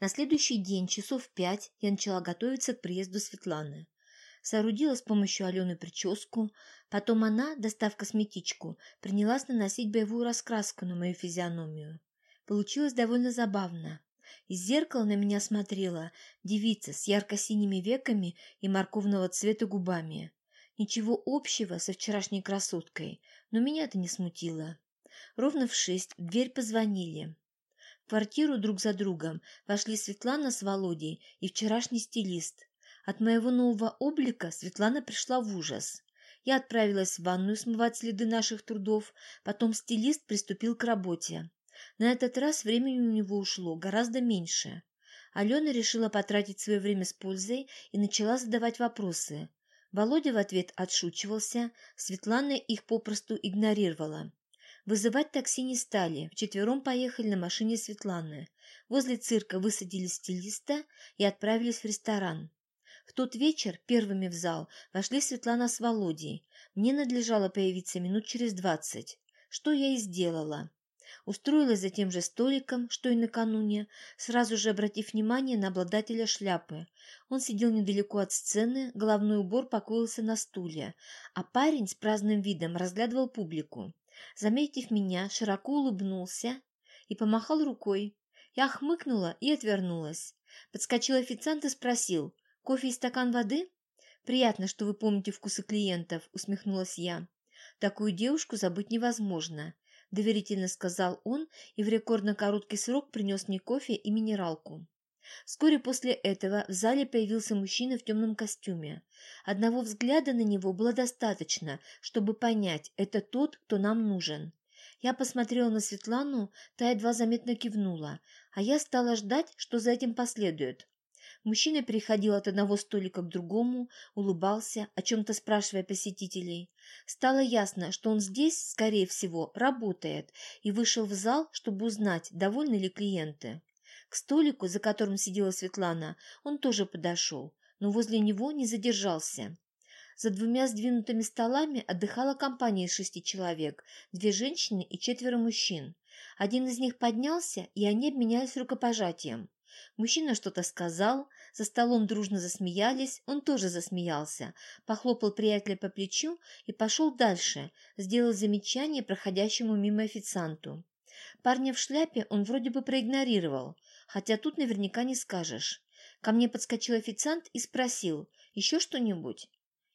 На следующий день, часов пять, я начала готовиться к приезду Светланы. Соорудила с помощью Алены прическу, потом она, достав косметичку, принялась наносить боевую раскраску на мою физиономию. Получилось довольно забавно. Из зеркала на меня смотрела девица с ярко-синими веками и морковного цвета губами. Ничего общего со вчерашней красоткой, но меня это не смутило. Ровно в шесть в дверь позвонили. Квартиру друг за другом вошли Светлана с Володей и вчерашний стилист. От моего нового облика Светлана пришла в ужас. Я отправилась в ванную смывать следы наших трудов, потом стилист приступил к работе. На этот раз времени у него ушло гораздо меньше. Алена решила потратить свое время с пользой и начала задавать вопросы. Володя в ответ отшучивался, Светлана их попросту игнорировала. Вызывать такси не стали, вчетвером поехали на машине Светланы. Возле цирка высадили стилиста и отправились в ресторан. В тот вечер первыми в зал вошли Светлана с Володей. Мне надлежало появиться минут через двадцать. Что я и сделала. Устроилась за тем же столиком, что и накануне, сразу же обратив внимание на обладателя шляпы. Он сидел недалеко от сцены, головной убор покоился на стуле, а парень с праздным видом разглядывал публику. Заметив меня, широко улыбнулся и помахал рукой. Я хмыкнула и отвернулась. Подскочил официант и спросил, «Кофе и стакан воды?» «Приятно, что вы помните вкусы клиентов», — усмехнулась я. «Такую девушку забыть невозможно. — доверительно сказал он и в рекордно короткий срок принес мне кофе и минералку. Вскоре после этого в зале появился мужчина в темном костюме. Одного взгляда на него было достаточно, чтобы понять, это тот, кто нам нужен. Я посмотрела на Светлану, та едва заметно кивнула, а я стала ждать, что за этим последует. Мужчина переходил от одного столика к другому, улыбался, о чем-то спрашивая посетителей. Стало ясно, что он здесь, скорее всего, работает, и вышел в зал, чтобы узнать, довольны ли клиенты. К столику, за которым сидела Светлана, он тоже подошел, но возле него не задержался. За двумя сдвинутыми столами отдыхала компания из шести человек, две женщины и четверо мужчин. Один из них поднялся, и они обменялись рукопожатием. Мужчина что-то сказал, за столом дружно засмеялись, он тоже засмеялся, похлопал приятеля по плечу и пошел дальше, сделал замечание проходящему мимо официанту. Парня в шляпе он вроде бы проигнорировал, хотя тут наверняка не скажешь. Ко мне подскочил официант и спросил, еще что-нибудь?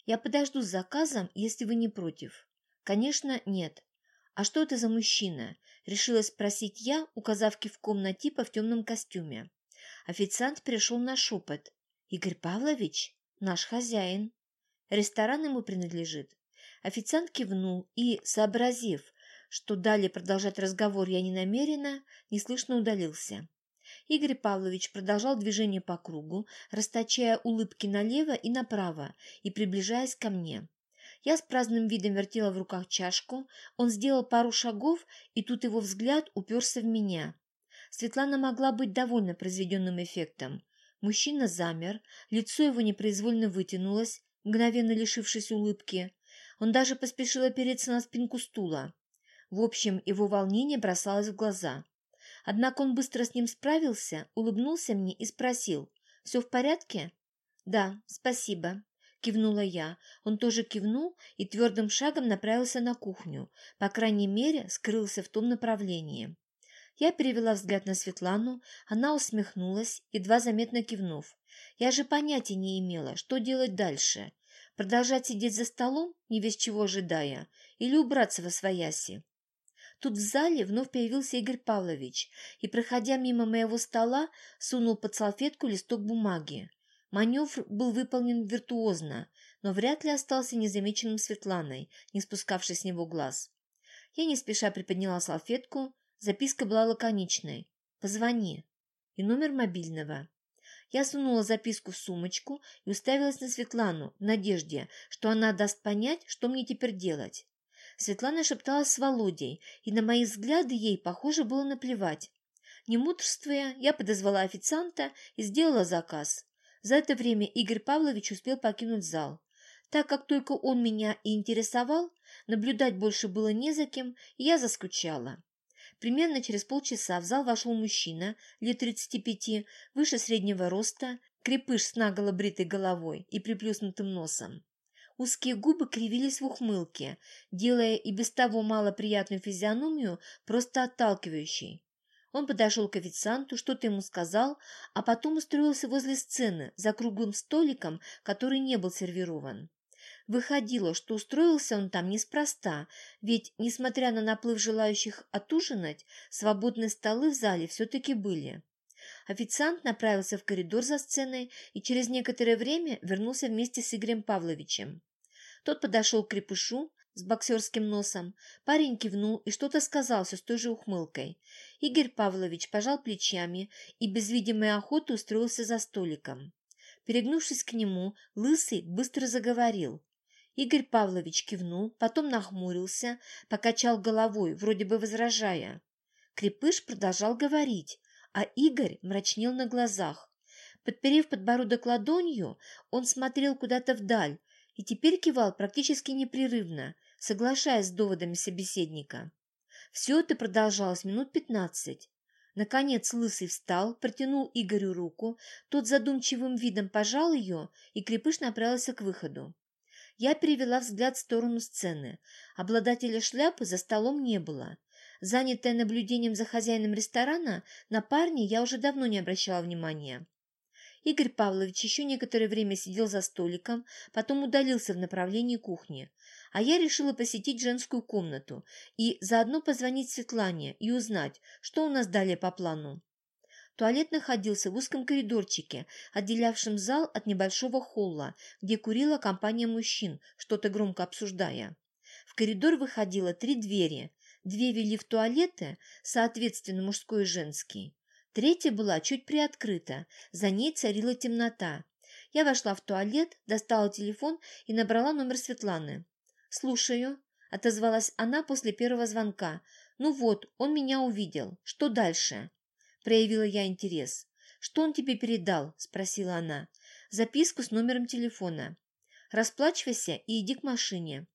Я подожду с заказом, если вы не против. Конечно, нет. А что это за мужчина? Решила спросить я, указав кивком на типа в темном костюме. Официант пришел на шепот. «Игорь Павлович? Наш хозяин. Ресторан ему принадлежит». Официант кивнул и, сообразив, что далее продолжать разговор я не намерена, неслышно удалился. Игорь Павлович продолжал движение по кругу, расточая улыбки налево и направо и приближаясь ко мне. Я с праздным видом вертела в руках чашку, он сделал пару шагов, и тут его взгляд уперся в меня. Светлана могла быть довольна произведенным эффектом. Мужчина замер, лицо его непроизвольно вытянулось, мгновенно лишившись улыбки. Он даже поспешил опереться на спинку стула. В общем, его волнение бросалось в глаза. Однако он быстро с ним справился, улыбнулся мне и спросил, «Все в порядке?» «Да, спасибо», — кивнула я. Он тоже кивнул и твердым шагом направился на кухню, по крайней мере, скрылся в том направлении. Я перевела взгляд на Светлану, она усмехнулась, едва заметно кивнув. Я же понятия не имела, что делать дальше. Продолжать сидеть за столом, не весь чего ожидая, или убраться во свояси. Тут в зале вновь появился Игорь Павлович и, проходя мимо моего стола, сунул под салфетку листок бумаги. Маневр был выполнен виртуозно, но вряд ли остался незамеченным Светланой, не спускавшей с него глаз. Я не спеша приподняла салфетку, Записка была лаконичной. «Позвони». И номер мобильного. Я сунула записку в сумочку и уставилась на Светлану в надежде, что она даст понять, что мне теперь делать. Светлана шепталась с Володей, и на мои взгляды ей, похоже, было наплевать. Не мудрствуя, я подозвала официанта и сделала заказ. За это время Игорь Павлович успел покинуть зал. Так как только он меня и интересовал, наблюдать больше было не за кем, и я заскучала. Примерно через полчаса в зал вошел мужчина, лет 35, выше среднего роста, крепыш с наголо бритой головой и приплюснутым носом. Узкие губы кривились в ухмылке, делая и без того малоприятную физиономию просто отталкивающей. Он подошел к официанту, что-то ему сказал, а потом устроился возле сцены, за круглым столиком, который не был сервирован. Выходило, что устроился он там неспроста, ведь, несмотря на наплыв желающих отужинать, свободные столы в зале все-таки были. Официант направился в коридор за сценой и через некоторое время вернулся вместе с Игорем Павловичем. Тот подошел к крепышу, с боксерским носом. Парень кивнул и что-то сказал с той же ухмылкой. Игорь Павлович пожал плечами и без видимой охоты устроился за столиком. Перегнувшись к нему, Лысый быстро заговорил. Игорь Павлович кивнул, потом нахмурился, покачал головой, вроде бы возражая. Крепыш продолжал говорить, а Игорь мрачнел на глазах. Подперев подбородок ладонью, он смотрел куда-то вдаль и теперь кивал практически непрерывно, соглашаясь с доводами собеседника. Все это продолжалось минут пятнадцать. Наконец Лысый встал, протянул Игорю руку, тот задумчивым видом пожал ее, и Крепыш направился к выходу. Я перевела взгляд в сторону сцены. Обладателя шляпы за столом не было. Занятая наблюдением за хозяином ресторана, на парня я уже давно не обращала внимания. Игорь Павлович еще некоторое время сидел за столиком, потом удалился в направлении кухни. А я решила посетить женскую комнату и заодно позвонить Светлане и узнать, что у нас далее по плану. Туалет находился в узком коридорчике, отделявшем зал от небольшого холла, где курила компания мужчин, что-то громко обсуждая. В коридор выходило три двери. Две вели в туалеты, соответственно, мужской и женский. Третья была чуть приоткрыта, за ней царила темнота. Я вошла в туалет, достала телефон и набрала номер Светланы. «Слушаю», — отозвалась она после первого звонка. «Ну вот, он меня увидел. Что дальше?» Проявила я интерес. «Что он тебе передал?» — спросила она. «Записку с номером телефона. Расплачивайся и иди к машине».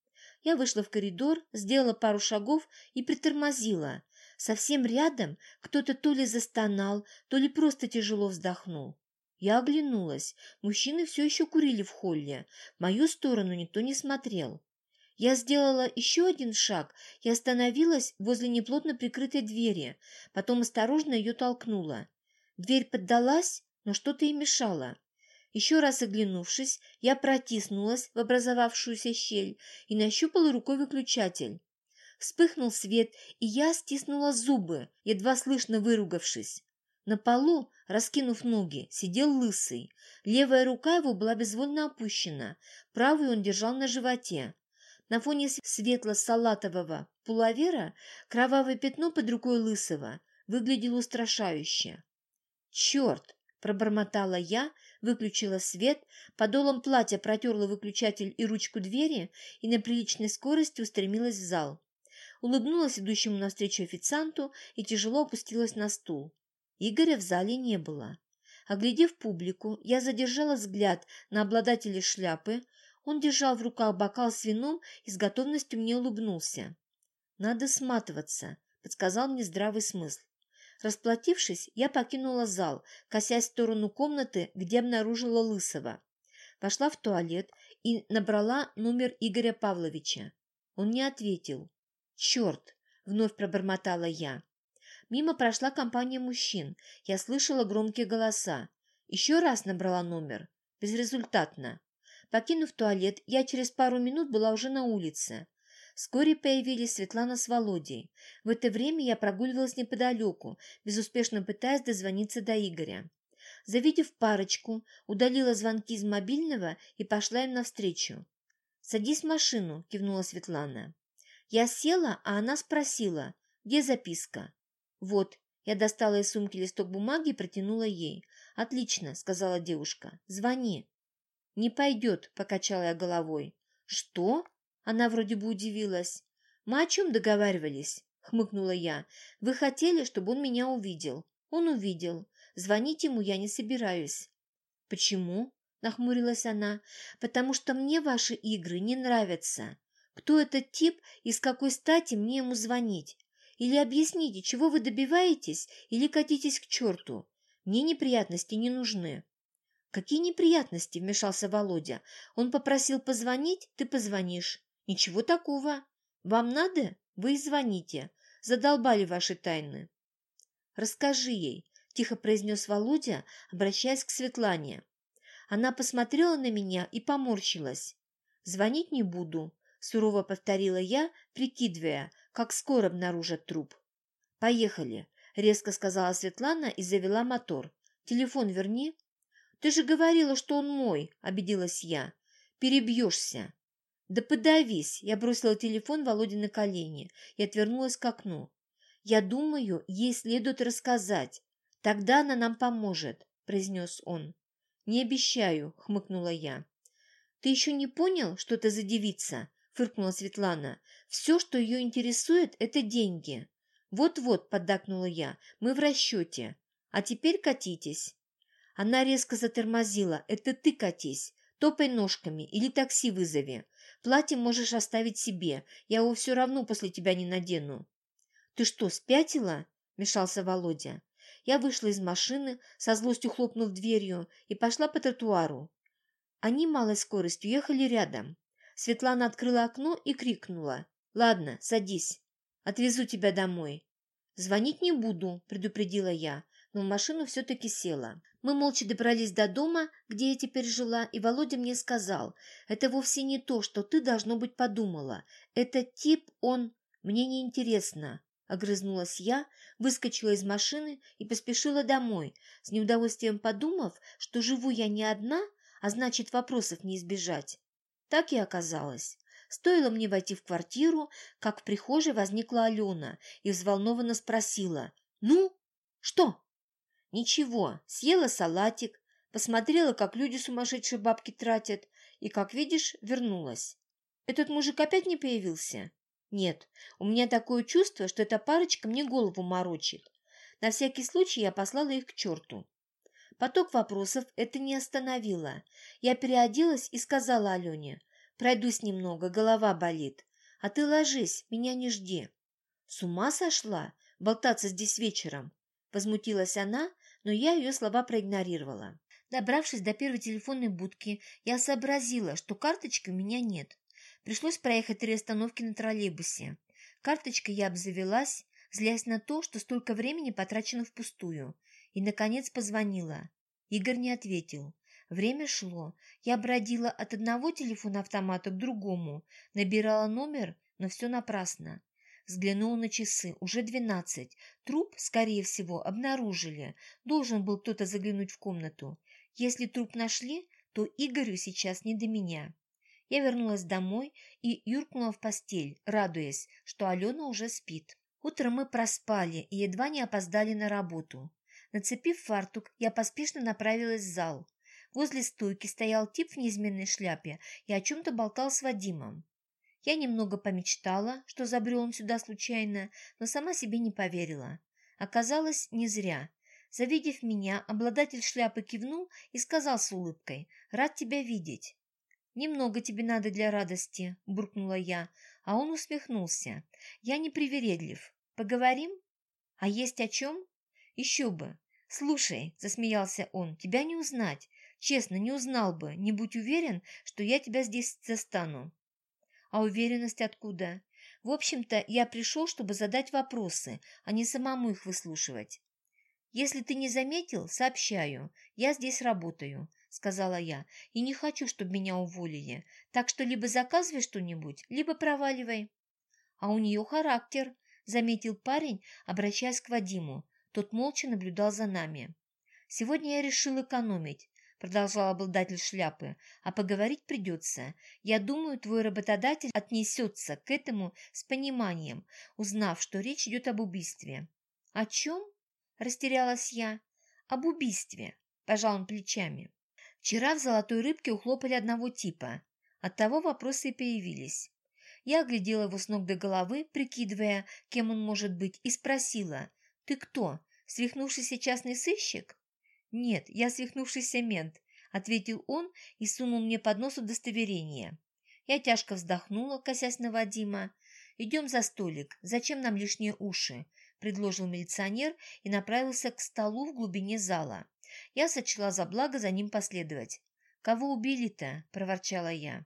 Я вышла в коридор, сделала пару шагов и притормозила. Совсем рядом кто-то то ли застонал, то ли просто тяжело вздохнул. Я оглянулась. Мужчины все еще курили в холле. В мою сторону никто не смотрел. Я сделала еще один шаг и остановилась возле неплотно прикрытой двери, потом осторожно ее толкнула. Дверь поддалась, но что-то и мешало. Еще раз оглянувшись, я протиснулась в образовавшуюся щель и нащупала рукой выключатель. Вспыхнул свет, и я стиснула зубы, едва слышно выругавшись. На полу, раскинув ноги, сидел лысый. Левая рука его была безвольно опущена, правую он держал на животе. На фоне светло-салатового пуловера кровавое пятно под рукой лысого выглядело устрашающе. «Черт!» – пробормотала я, выключила свет, подолом платья протерла выключатель и ручку двери и на приличной скорости устремилась в зал улыбнулась идущему навстречу официанту и тяжело опустилась на стул. Игоря в зале не было. Оглядев публику, я задержала взгляд на обладателя шляпы. Он держал в руках бокал с вином и с готовностью мне улыбнулся. «Надо сматываться», — подсказал мне здравый смысл. Расплатившись, я покинула зал, косясь в сторону комнаты, где обнаружила Лысого. Пошла в туалет и набрала номер Игоря Павловича. Он не ответил. «Черт!» — вновь пробормотала я. Мимо прошла компания мужчин. Я слышала громкие голоса. Еще раз набрала номер. Безрезультатно. Покинув туалет, я через пару минут была уже на улице. Вскоре появились Светлана с Володей. В это время я прогуливалась неподалеку, безуспешно пытаясь дозвониться до Игоря. Завидев парочку, удалила звонки из мобильного и пошла им навстречу. «Садись в машину», — кивнула Светлана. Я села, а она спросила, где записка. Вот, я достала из сумки листок бумаги и протянула ей. «Отлично», — сказала девушка, — «звони». «Не пойдет», — покачала я головой. «Что?» — она вроде бы удивилась. «Мы о чем договаривались?» — хмыкнула я. «Вы хотели, чтобы он меня увидел. Он увидел. Звонить ему я не собираюсь». «Почему?» — нахмурилась она. «Потому что мне ваши игры не нравятся. Кто этот тип и с какой стати мне ему звонить? Или объясните, чего вы добиваетесь, или катитесь к черту. Мне неприятности не нужны». «Какие неприятности?» – вмешался Володя. «Он попросил позвонить, ты позвонишь. Ничего такого. Вам надо? Вы и звоните. Задолбали ваши тайны». «Расскажи ей», – тихо произнес Володя, обращаясь к Светлане. Она посмотрела на меня и поморщилась. «Звонить не буду», – сурово повторила я, прикидывая, как скоро обнаружат труп. «Поехали», – резко сказала Светлана и завела мотор. «Телефон верни». «Ты же говорила, что он мой», – обиделась я. «Перебьешься». «Да подавись!» – я бросила телефон Володе на колени и отвернулась к окну. «Я думаю, ей следует рассказать. Тогда она нам поможет», – произнес он. «Не обещаю», – хмыкнула я. «Ты еще не понял, что это за девица?» – фыркнула Светлана. «Все, что ее интересует, это деньги». «Вот-вот», – поддакнула я, – «мы в расчете. А теперь катитесь». Она резко затормозила. «Это ты катись. Топай ножками или такси вызови. Платье можешь оставить себе. Я его все равно после тебя не надену». «Ты что, спятила?» – мешался Володя. Я вышла из машины, со злостью хлопнув дверью, и пошла по тротуару. Они малой скоростью ехали рядом. Светлана открыла окно и крикнула. «Ладно, садись. Отвезу тебя домой». «Звонить не буду», – предупредила я, но в машину все-таки села. Мы молча добрались до дома, где я теперь жила, и Володя мне сказал, «Это вовсе не то, что ты, должно быть, подумала. Этот тип, он... Мне не интересно. Огрызнулась я, выскочила из машины и поспешила домой, с неудовольствием подумав, что живу я не одна, а значит, вопросов не избежать. Так и оказалось. Стоило мне войти в квартиру, как в прихожей возникла Алена и взволнованно спросила. «Ну, что?» «Ничего, съела салатик, посмотрела, как люди сумасшедшие бабки тратят, и, как видишь, вернулась. Этот мужик опять не появился?» Нет, у меня такое чувство, что эта парочка мне голову морочит. На всякий случай я послала их к черту. Поток вопросов это не остановило. Я переоделась и сказала Алене, «Пройдусь немного, голова болит. А ты ложись, меня не жди». «С ума сошла? Болтаться здесь вечером?» Возмутилась она, но я ее слова проигнорировала. Добравшись до первой телефонной будки, я сообразила, что карточки у меня нет. Пришлось проехать три остановки на троллейбусе. Карточкой я обзавелась, злясь на то, что столько времени потрачено впустую. И, наконец, позвонила. Игорь не ответил. Время шло. Я бродила от одного телефона-автомата к другому, набирала номер, но все напрасно. Взглянула на часы. Уже двенадцать. Труп, скорее всего, обнаружили. Должен был кто-то заглянуть в комнату. Если труп нашли, то Игорю сейчас не до меня. Я вернулась домой и юркнула в постель, радуясь, что Алена уже спит. Утром мы проспали и едва не опоздали на работу. Нацепив фартук, я поспешно направилась в зал. Возле стойки стоял тип в неизменной шляпе и о чем-то болтал с Вадимом. Я немного помечтала, что забрел сюда случайно, но сама себе не поверила. Оказалось, не зря. Завидев меня, обладатель шляпы кивнул и сказал с улыбкой «Рад тебя видеть». «Немного тебе надо для радости», – буркнула я, а он усмехнулся. «Я не привередлив. Поговорим? А есть о чем? Еще бы. Слушай», – засмеялся он, – «тебя не узнать. Честно, не узнал бы, не будь уверен, что я тебя здесь застану». «А уверенность откуда?» «В общем-то, я пришел, чтобы задать вопросы, а не самому их выслушивать». «Если ты не заметил, сообщаю. Я здесь работаю. — сказала я, — «и не хочу, чтобы меня уволили. Так что либо заказывай что-нибудь, либо проваливай». «А у нее характер», — заметил парень, обращаясь к Вадиму. Тот молча наблюдал за нами. «Сегодня я решил экономить», — продолжал обладатель шляпы, «а поговорить придется. Я думаю, твой работодатель отнесется к этому с пониманием, узнав, что речь идет об убийстве». «О чем?» — растерялась я. «Об убийстве», — пожал он плечами. Вчера в «Золотой рыбке» ухлопали одного типа. Оттого вопросы и появились. Я оглядела его с ног до головы, прикидывая, кем он может быть, и спросила, «Ты кто, свихнувшийся частный сыщик?» «Нет, я свихнувшийся мент», — ответил он и сунул мне под нос удостоверение. Я тяжко вздохнула, косясь на Вадима. «Идем за столик. Зачем нам лишние уши?» – предложил милиционер и направился к столу в глубине зала. Я сочла за благо за ним последовать. «Кого убили-то?» – проворчала я.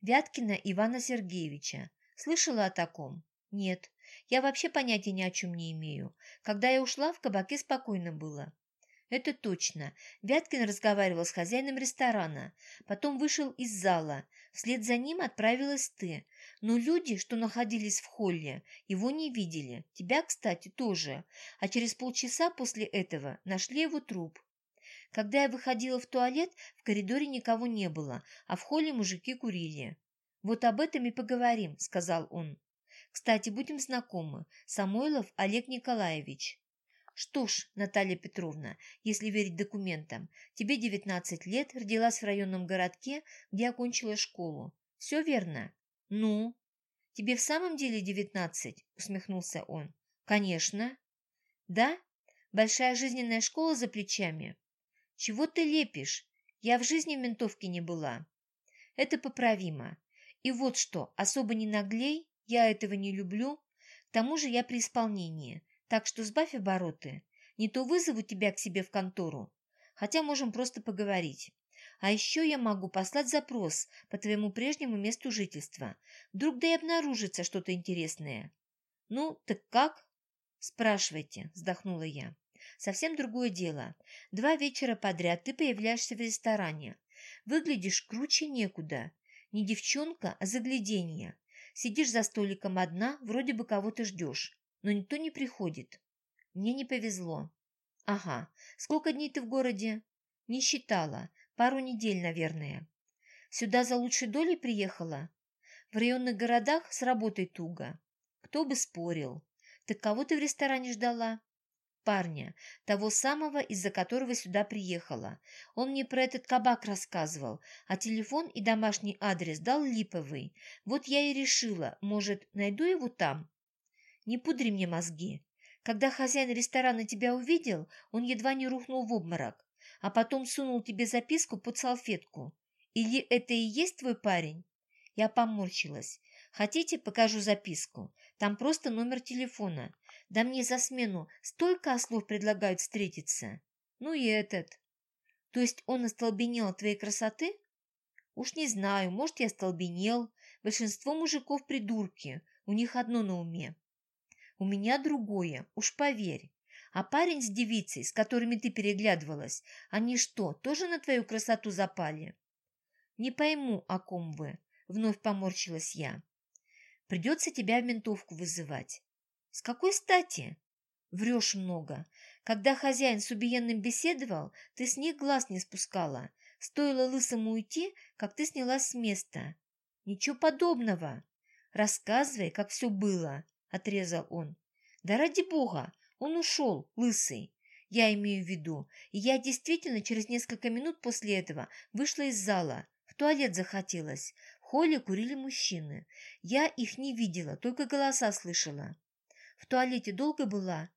«Вяткина Ивана Сергеевича. Слышала о таком?» «Нет. Я вообще понятия ни о чем не имею. Когда я ушла, в кабаке спокойно было. Это точно. Вяткин разговаривал с хозяином ресторана, потом вышел из зала. Вслед за ним отправилась ты. Но люди, что находились в холле, его не видели. Тебя, кстати, тоже. А через полчаса после этого нашли его труп. Когда я выходила в туалет, в коридоре никого не было, а в холле мужики курили. «Вот об этом и поговорим», — сказал он. «Кстати, будем знакомы. Самойлов Олег Николаевич». Что ж, Наталья Петровна, если верить документам, тебе 19 лет, родилась в районном городке, где окончила школу. Все верно? Ну? Тебе в самом деле 19? Усмехнулся он. Конечно. Да? Большая жизненная школа за плечами? Чего ты лепишь? Я в жизни в ментовке не была. Это поправимо. И вот что, особо не наглей, я этого не люблю. К тому же я при исполнении. Так что сбавь обороты. Не то вызову тебя к себе в контору. Хотя можем просто поговорить. А еще я могу послать запрос по твоему прежнему месту жительства. Вдруг да и обнаружится что-то интересное. Ну, так как? Спрашивайте, вздохнула я. Совсем другое дело. Два вечера подряд ты появляешься в ресторане. Выглядишь круче некуда. Не девчонка, а загляденье. Сидишь за столиком одна, вроде бы кого-то ждешь но никто не приходит. Мне не повезло. Ага. Сколько дней ты в городе? Не считала. Пару недель, наверное. Сюда за лучшей долей приехала? В районных городах с работой туго. Кто бы спорил. Так кого ты в ресторане ждала? Парня, того самого, из-за которого сюда приехала. Он мне про этот кабак рассказывал, а телефон и домашний адрес дал липовый. Вот я и решила, может, найду его там? Не пудри мне мозги. Когда хозяин ресторана тебя увидел, он едва не рухнул в обморок, а потом сунул тебе записку под салфетку. Или это и есть твой парень? Я поморщилась. Хотите, покажу записку? Там просто номер телефона. Да мне за смену столько ослов предлагают встретиться. Ну и этот. То есть он остолбенел от твоей красоты? Уж не знаю, может, я остолбенел. Большинство мужиков придурки. У них одно на уме. У меня другое, уж поверь. А парень с девицей, с которыми ты переглядывалась, они что, тоже на твою красоту запали? Не пойму, о ком вы, вновь поморщилась я. Придется тебя в ментовку вызывать. С какой стати? Врешь много. Когда хозяин с убиенным беседовал, ты с них глаз не спускала. Стоило лысому уйти, как ты снялась с места. Ничего подобного. Рассказывай, как все было. — отрезал он. «Да ради бога! Он ушел, лысый!» Я имею в виду. И я действительно через несколько минут после этого вышла из зала. В туалет захотелось. В холле курили мужчины. Я их не видела, только голоса слышала. В туалете долго была?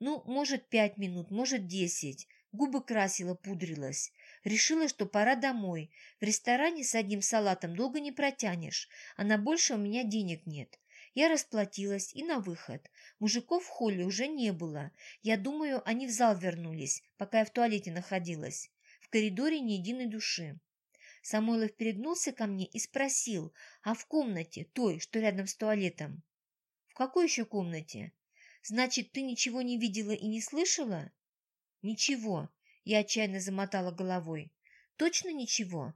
Ну, может, пять минут, может, десять. Губы красила, пудрилась. Решила, что пора домой. В ресторане с одним салатом долго не протянешь, а на больше у меня денег нет. Я расплатилась и на выход. Мужиков в холле уже не было. Я думаю, они в зал вернулись, пока я в туалете находилась. В коридоре ни единой души. Самойлов перегнулся ко мне и спросил, а в комнате, той, что рядом с туалетом? В какой еще комнате? Значит, ты ничего не видела и не слышала? Ничего, я отчаянно замотала головой. Точно ничего?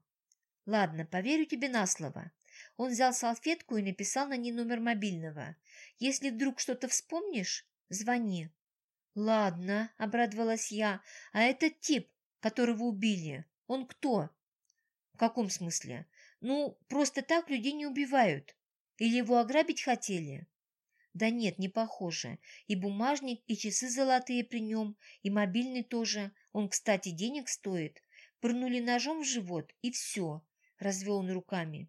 Ладно, поверю тебе на слово. Он взял салфетку и написал на ней номер мобильного. «Если вдруг что-то вспомнишь, звони». «Ладно», — обрадовалась я. «А этот тип, которого убили, он кто?» «В каком смысле?» «Ну, просто так людей не убивают. Или его ограбить хотели?» «Да нет, не похоже. И бумажник, и часы золотые при нем, и мобильный тоже. Он, кстати, денег стоит. Пырнули ножом в живот, и все», — развел он руками.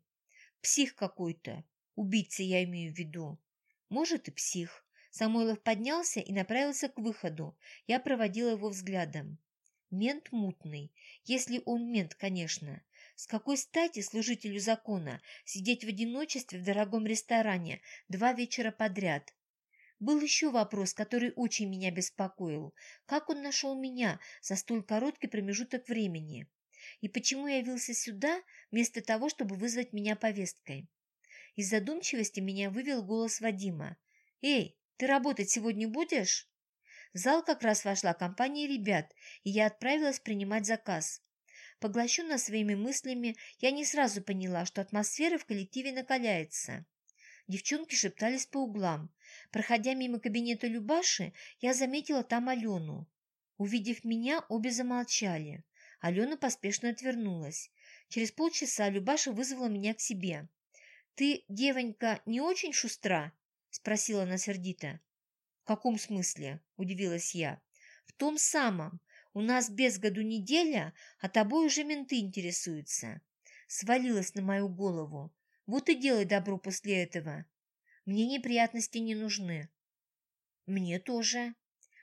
Псих какой-то. Убийца я имею в виду. Может и псих. Самойлов поднялся и направился к выходу. Я проводила его взглядом. Мент мутный. Если он мент, конечно. С какой стати служителю закона сидеть в одиночестве в дорогом ресторане два вечера подряд? Был еще вопрос, который очень меня беспокоил. Как он нашел меня за столь короткий промежуток времени? И почему явился сюда, вместо того, чтобы вызвать меня повесткой? Из задумчивости меня вывел голос Вадима. «Эй, ты работать сегодня будешь?» В зал как раз вошла компания ребят, и я отправилась принимать заказ. Поглощенная своими мыслями, я не сразу поняла, что атмосфера в коллективе накаляется. Девчонки шептались по углам. Проходя мимо кабинета Любаши, я заметила там Алену. Увидев меня, обе замолчали. Алена поспешно отвернулась. Через полчаса Любаша вызвала меня к себе. «Ты, девонька, не очень шустра?» – спросила она сердито. «В каком смысле?» – удивилась я. «В том самом. У нас без году неделя, а тобой уже менты интересуются». Свалилась на мою голову. Вот и делай добро после этого. Мне неприятности не нужны. Мне тоже.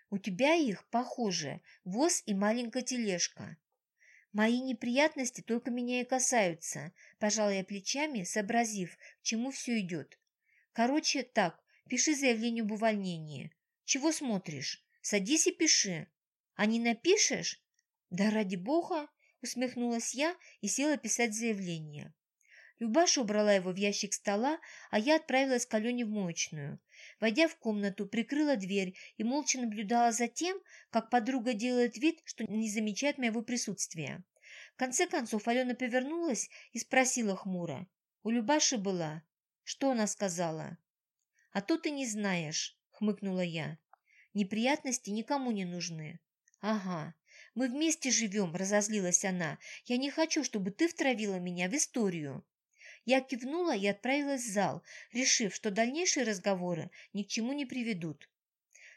У тебя их, похоже, воз и маленькая тележка. Мои неприятности только меня и касаются, пожала я плечами, сообразив, к чему все идет. Короче, так, пиши заявление об увольнении. Чего смотришь? Садись и пиши. А не напишешь? Да ради бога, усмехнулась я и села писать заявление. Любаша убрала его в ящик стола, а я отправилась к Алене в моечную. Войдя в комнату, прикрыла дверь и молча наблюдала за тем, как подруга делает вид, что не замечает моего присутствия. В конце концов Алена повернулась и спросила хмуро. «У Любаши была?» «Что она сказала?» «А то ты не знаешь», — хмыкнула я. «Неприятности никому не нужны». «Ага, мы вместе живем», — разозлилась она. «Я не хочу, чтобы ты втравила меня в историю». Я кивнула и отправилась в зал, решив, что дальнейшие разговоры ни к чему не приведут.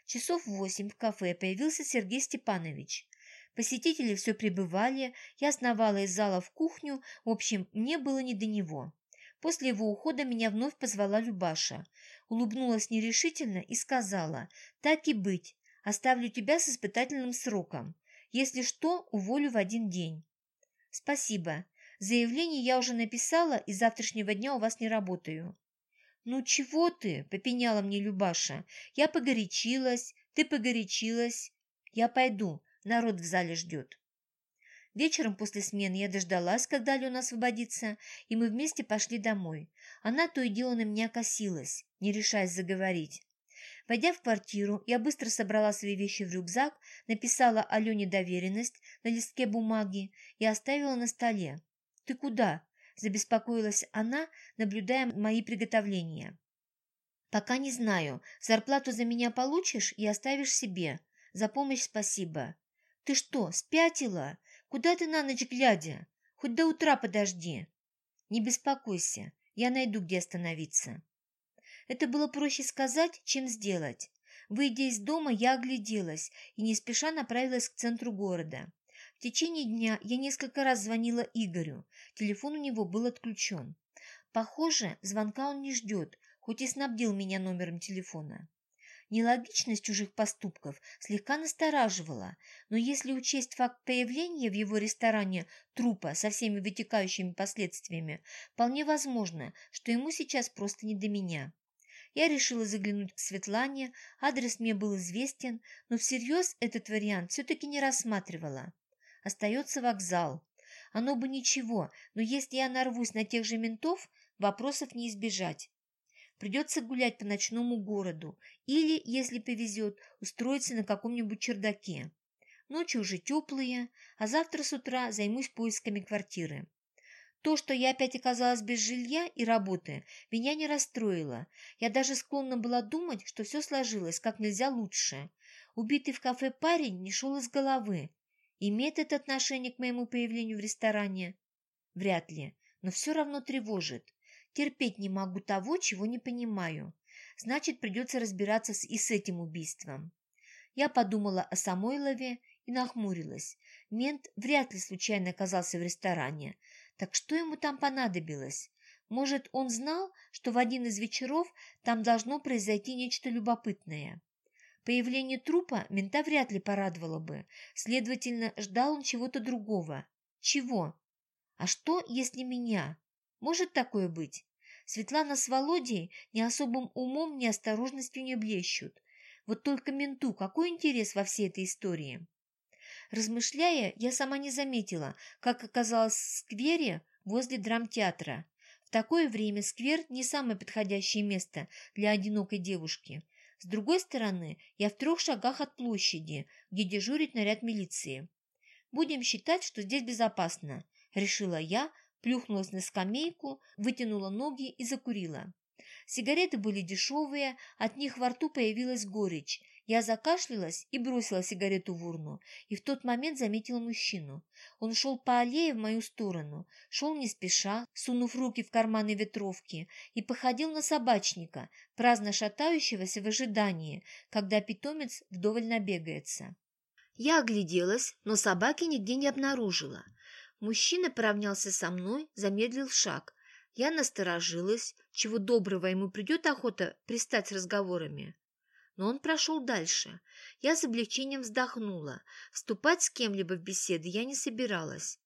Часов восемь в кафе появился Сергей Степанович. Посетители все прибывали, я сновала из зала в кухню, в общем, мне было не до него. После его ухода меня вновь позвала Любаша. Улыбнулась нерешительно и сказала, «Так и быть, оставлю тебя с испытательным сроком. Если что, уволю в один день». «Спасибо. Заявление я уже написала, и завтрашнего дня у вас не работаю». «Ну чего ты?» – попеняла мне Любаша. «Я погорячилась, ты погорячилась. Я пойду, народ в зале ждет». Вечером после смены я дождалась, когда Алена освободится, и мы вместе пошли домой. Она то и дело на меня косилась, не решаясь заговорить. Войдя в квартиру, я быстро собрала свои вещи в рюкзак, написала Алене доверенность на листке бумаги и оставила на столе. «Ты куда?» – забеспокоилась она, наблюдая мои приготовления. «Пока не знаю. Зарплату за меня получишь и оставишь себе. За помощь спасибо». «Ты что, спятила? Куда ты на ночь глядя? Хоть до утра подожди». «Не беспокойся. Я найду, где остановиться». Это было проще сказать, чем сделать. Выйдя из дома, я огляделась и не спеша направилась к центру города. В течение дня я несколько раз звонила Игорю. Телефон у него был отключен. Похоже, звонка он не ждет, хоть и снабдил меня номером телефона. Нелогичность чужих поступков слегка настораживала, но если учесть факт появления в его ресторане трупа со всеми вытекающими последствиями, вполне возможно, что ему сейчас просто не до меня. Я решила заглянуть к Светлане, адрес мне был известен, но всерьез этот вариант все-таки не рассматривала. Остается вокзал. Оно бы ничего, но если я нарвусь на тех же ментов, вопросов не избежать. Придется гулять по ночному городу или, если повезет, устроиться на каком-нибудь чердаке. Ночи уже теплые, а завтра с утра займусь поисками квартиры. То, что я опять оказалась без жилья и работы, меня не расстроило. Я даже склонна была думать, что все сложилось как нельзя лучше. Убитый в кафе парень не шел из головы, Имеет это отношение к моему появлению в ресторане? Вряд ли, но все равно тревожит. Терпеть не могу того, чего не понимаю. Значит, придется разбираться и с этим убийством. Я подумала о Самойлове и нахмурилась. Мент вряд ли случайно оказался в ресторане. Так что ему там понадобилось? Может, он знал, что в один из вечеров там должно произойти нечто любопытное? Появление трупа мента вряд ли порадовало бы. Следовательно, ждал он чего-то другого. Чего? А что, если меня? Может такое быть? Светлана с Володей ни особым умом, ни осторожностью не блещут. Вот только менту какой интерес во всей этой истории? Размышляя, я сама не заметила, как оказалась в сквере возле драмтеатра. В такое время сквер не самое подходящее место для одинокой девушки. С другой стороны, я в трех шагах от площади, где дежурит наряд милиции. Будем считать, что здесь безопасно, решила я, плюхнулась на скамейку, вытянула ноги и закурила. Сигареты были дешевые, от них во рту появилась горечь. Я закашлялась и бросила сигарету в урну, и в тот момент заметила мужчину. Он шел по аллее в мою сторону, шел не спеша, сунув руки в карманы ветровки, и походил на собачника, праздно шатающегося в ожидании, когда питомец вдоволь набегается. Я огляделась, но собаки нигде не обнаружила. Мужчина поравнялся со мной, замедлил шаг. Я насторожилась, чего доброго ему придет охота пристать с разговорами. Но он прошел дальше. Я с облегчением вздохнула. Вступать с кем-либо в беседы я не собиралась.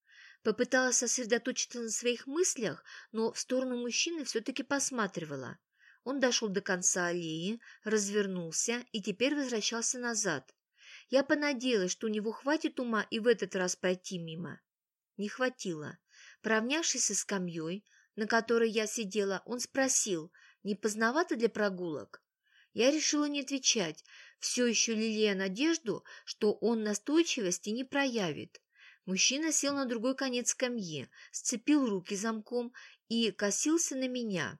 Попыталась сосредоточиться на своих мыслях, но в сторону мужчины все-таки посматривала. Он дошел до конца аллеи, развернулся и теперь возвращался назад. Я понадеялась, что у него хватит ума и в этот раз пройти мимо. Не хватило. Поравнявшись со скамьей, на которой я сидела, он спросил, не поздновато для прогулок? Я решила не отвечать, все еще лелея надежду, что он настойчивости не проявит. Мужчина сел на другой конец скамьи, сцепил руки замком и косился на меня.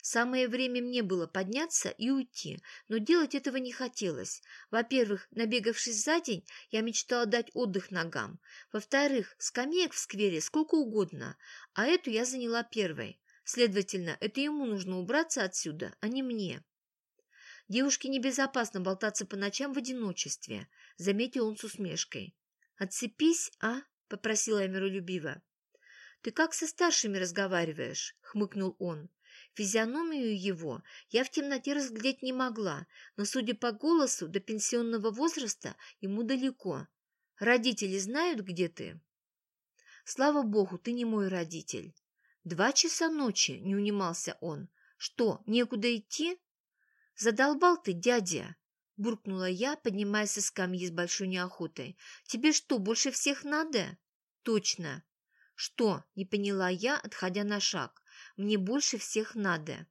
Самое время мне было подняться и уйти, но делать этого не хотелось. Во-первых, набегавшись за день, я мечтала дать отдых ногам. Во-вторых, скамеек в сквере сколько угодно, а эту я заняла первой. Следовательно, это ему нужно убраться отсюда, а не мне. Девушке небезопасно болтаться по ночам в одиночестве, заметил он с усмешкой. «Отцепись, а?» — попросила я миролюбиво. «Ты как со старшими разговариваешь?» — хмыкнул он. Физиономию его я в темноте разглядеть не могла, но, судя по голосу, до пенсионного возраста ему далеко. Родители знают, где ты? Слава богу, ты не мой родитель. Два часа ночи, не унимался он. Что, некуда идти? Задолбал ты, дядя, буркнула я, поднимаясь со скамьи с большой неохотой. Тебе что, больше всех надо? Точно. Что, не поняла я, отходя на шаг. Мне больше всех надо.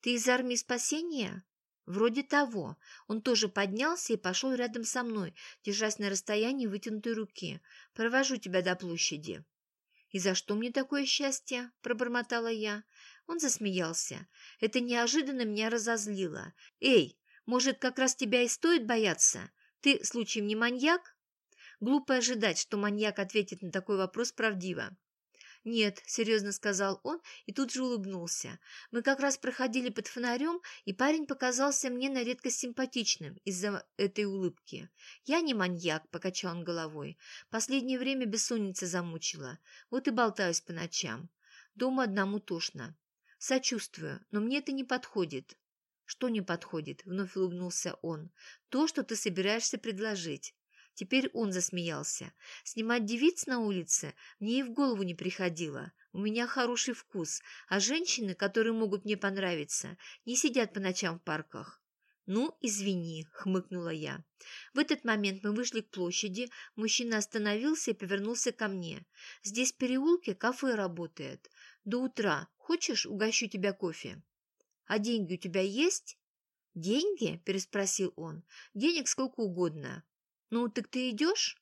Ты из армии спасения? Вроде того. Он тоже поднялся и пошел рядом со мной, держась на расстоянии вытянутой руки. Провожу тебя до площади. «И за что мне такое счастье?» – пробормотала я. Он засмеялся. Это неожиданно меня разозлило. «Эй, может, как раз тебя и стоит бояться? Ты, случаем, не маньяк?» Глупо ожидать, что маньяк ответит на такой вопрос правдиво. «Нет», — серьезно сказал он и тут же улыбнулся. «Мы как раз проходили под фонарем, и парень показался мне на редкость симпатичным из-за этой улыбки. Я не маньяк», — покачал он головой. «Последнее время бессонница замучила. Вот и болтаюсь по ночам. Дома одному тошно. Сочувствую, но мне это не подходит». «Что не подходит?» — вновь улыбнулся он. «То, что ты собираешься предложить». Теперь он засмеялся. Снимать девиц на улице мне и в голову не приходило. У меня хороший вкус, а женщины, которые могут мне понравиться, не сидят по ночам в парках. «Ну, извини», — хмыкнула я. В этот момент мы вышли к площади, мужчина остановился и повернулся ко мне. «Здесь в переулке кафе работает. До утра. Хочешь, угощу тебя кофе?» «А деньги у тебя есть?» «Деньги?» – переспросил он. «Денег сколько угодно. «Ну, так ты идешь?»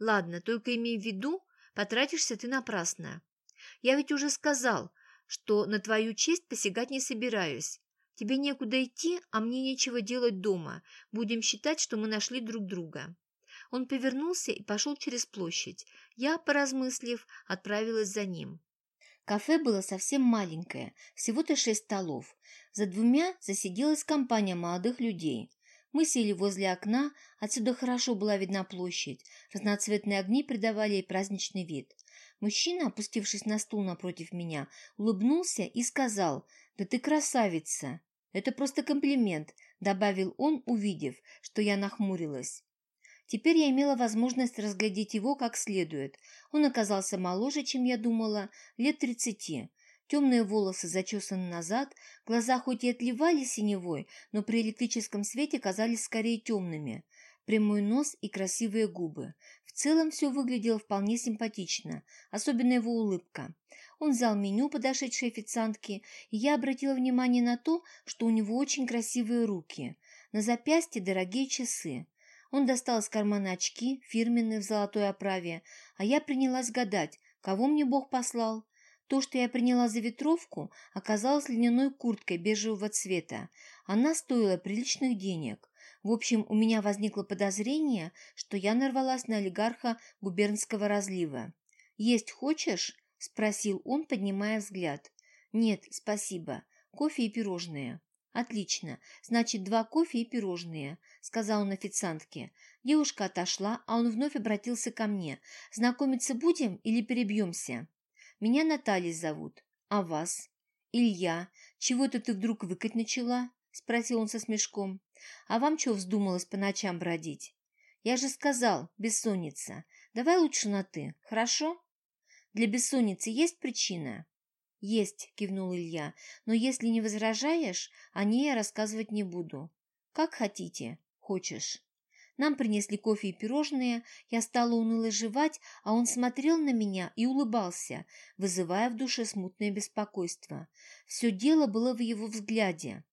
«Ладно, только имей в виду, потратишься ты напрасно. Я ведь уже сказал, что на твою честь посягать не собираюсь. Тебе некуда идти, а мне нечего делать дома. Будем считать, что мы нашли друг друга». Он повернулся и пошел через площадь. Я, поразмыслив, отправилась за ним. Кафе было совсем маленькое, всего-то шесть столов. За двумя засиделась компания молодых людей. Мы сели возле окна, отсюда хорошо была видна площадь, разноцветные огни придавали ей праздничный вид. Мужчина, опустившись на стул напротив меня, улыбнулся и сказал «Да ты красавица!» «Это просто комплимент», — добавил он, увидев, что я нахмурилась. Теперь я имела возможность разглядеть его как следует. Он оказался моложе, чем я думала, лет тридцати. Темные волосы зачесаны назад, глаза хоть и отливали синевой, но при электрическом свете казались скорее темными. Прямой нос и красивые губы. В целом все выглядело вполне симпатично, особенно его улыбка. Он взял меню подошедшей официантки, и я обратила внимание на то, что у него очень красивые руки. На запястье дорогие часы. Он достал из кармана очки, фирменные в золотой оправе, а я принялась гадать, кого мне Бог послал. То, что я приняла за ветровку, оказалось льняной курткой бежевого цвета. Она стоила приличных денег. В общем, у меня возникло подозрение, что я нарвалась на олигарха губернского разлива. «Есть хочешь?» – спросил он, поднимая взгляд. «Нет, спасибо. Кофе и пирожные». «Отлично. Значит, два кофе и пирожные», — сказал он официантке. Девушка отошла, а он вновь обратился ко мне. «Знакомиться будем или перебьемся?» «Меня Натальей зовут. А вас?» «Илья. Чего-то ты вдруг выкать начала?» — спросил он со смешком. «А вам что вздумалось по ночам бродить?» «Я же сказал, бессонница. Давай лучше на «ты», хорошо?» «Для бессонницы есть причина?» «Есть», — кивнул Илья, — «но если не возражаешь, о ней я рассказывать не буду. Как хотите, хочешь». Нам принесли кофе и пирожные, я стала уныло жевать, а он смотрел на меня и улыбался, вызывая в душе смутное беспокойство. Все дело было в его взгляде.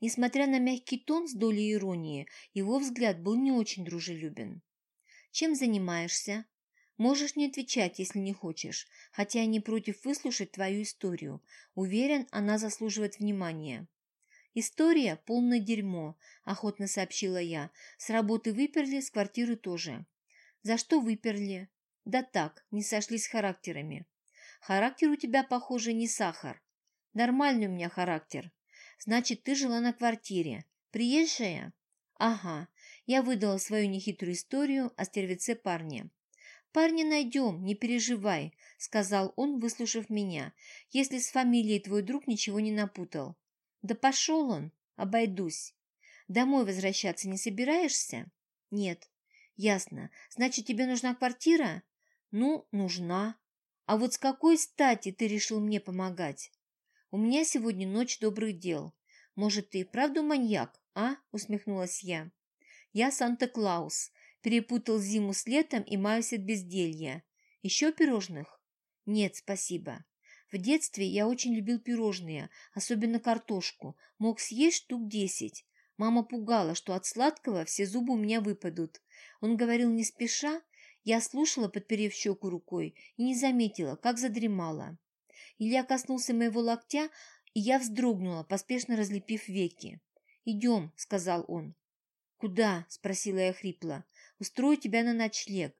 Несмотря на мягкий тон с долей иронии, его взгляд был не очень дружелюбен. «Чем занимаешься?» Можешь не отвечать, если не хочешь, хотя я не против выслушать твою историю. Уверен, она заслуживает внимания. История – полное дерьмо, охотно сообщила я. С работы выперли, с квартиры тоже. За что выперли? Да так, не сошлись характерами. Характер у тебя, похоже, не сахар. Нормальный у меня характер. Значит, ты жила на квартире. Приезжая? Ага. Я выдала свою нехитрую историю о стервеце парне. «Парня найдем, не переживай», — сказал он, выслушав меня, «если с фамилией твой друг ничего не напутал». «Да пошел он, обойдусь». «Домой возвращаться не собираешься?» «Нет». «Ясно. Значит, тебе нужна квартира?» «Ну, нужна. А вот с какой стати ты решил мне помогать?» «У меня сегодня ночь добрых дел. Может, ты и правду маньяк, а?» — усмехнулась я. «Я Санта-Клаус Перепутал зиму с летом и маюсь от безделья. Еще пирожных? Нет, спасибо. В детстве я очень любил пирожные, особенно картошку. Мог съесть штук десять. Мама пугала, что от сладкого все зубы у меня выпадут. Он говорил не спеша. Я слушала, подперев щеку рукой, и не заметила, как задремала. Илья коснулся моего локтя, и я вздрогнула, поспешно разлепив веки. «Идем», — сказал он. «Куда?» — спросила я хрипло устрою тебя на ночлег.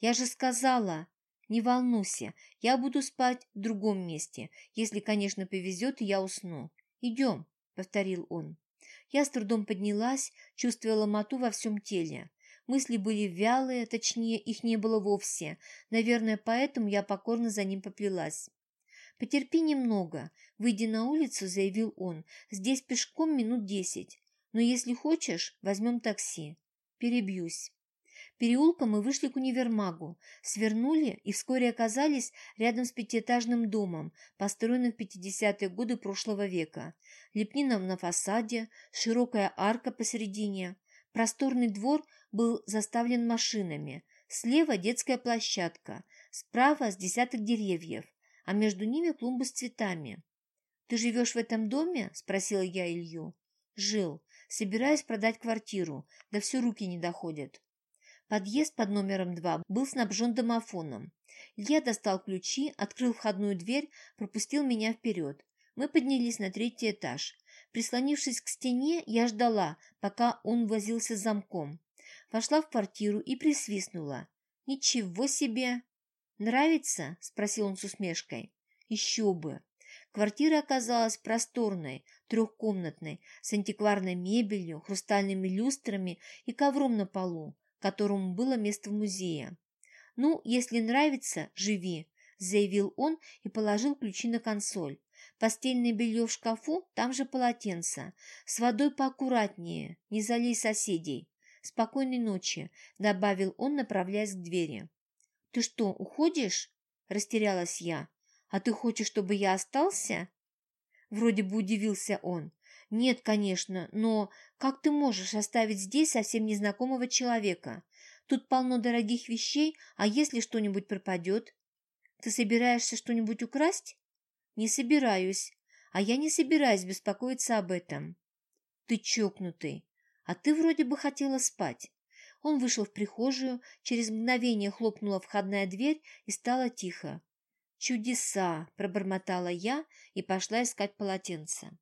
Я же сказала, не волнуйся, я буду спать в другом месте, если, конечно, повезет, и я усну. Идем, — повторил он. Я с трудом поднялась, чувствуя ломоту во всем теле. Мысли были вялые, точнее, их не было вовсе. Наверное, поэтому я покорно за ним поплелась. «Потерпи немного», — выйдя на улицу, заявил он. «Здесь пешком минут десять. Но если хочешь, возьмем такси. Перебьюсь». Переулком мы вышли к универмагу, свернули и вскоре оказались рядом с пятиэтажным домом, построенным в 50-е годы прошлого века. Лепнина на фасаде, широкая арка посередине. Просторный двор был заставлен машинами. Слева детская площадка, справа с десяток деревьев, а между ними клумбы с цветами. «Ты живешь в этом доме?» – спросила я Илью. «Жил. Собираюсь продать квартиру, да все руки не доходят». Подъезд под номером два был снабжен домофоном. Илья достал ключи, открыл входную дверь, пропустил меня вперед. Мы поднялись на третий этаж. Прислонившись к стене, я ждала, пока он возился замком. Вошла в квартиру и присвистнула. «Ничего себе!» «Нравится?» – спросил он с усмешкой. «Еще бы!» Квартира оказалась просторной, трехкомнатной, с антикварной мебелью, хрустальными люстрами и ковром на полу которому было место в музее. «Ну, если нравится, живи», – заявил он и положил ключи на консоль. «Постельное белье в шкафу, там же полотенце. С водой поаккуратнее, не залей соседей. Спокойной ночи», — добавил он, направляясь к двери. «Ты что, уходишь?» — растерялась я. «А ты хочешь, чтобы я остался?» Вроде бы удивился он. «Нет, конечно, но как ты можешь оставить здесь совсем незнакомого человека? Тут полно дорогих вещей, а если что-нибудь пропадет? Ты собираешься что-нибудь украсть?» «Не собираюсь, а я не собираюсь беспокоиться об этом». «Ты чокнутый, а ты вроде бы хотела спать». Он вышел в прихожую, через мгновение хлопнула входная дверь и стало тихо. «Чудеса!» – пробормотала я и пошла искать полотенце.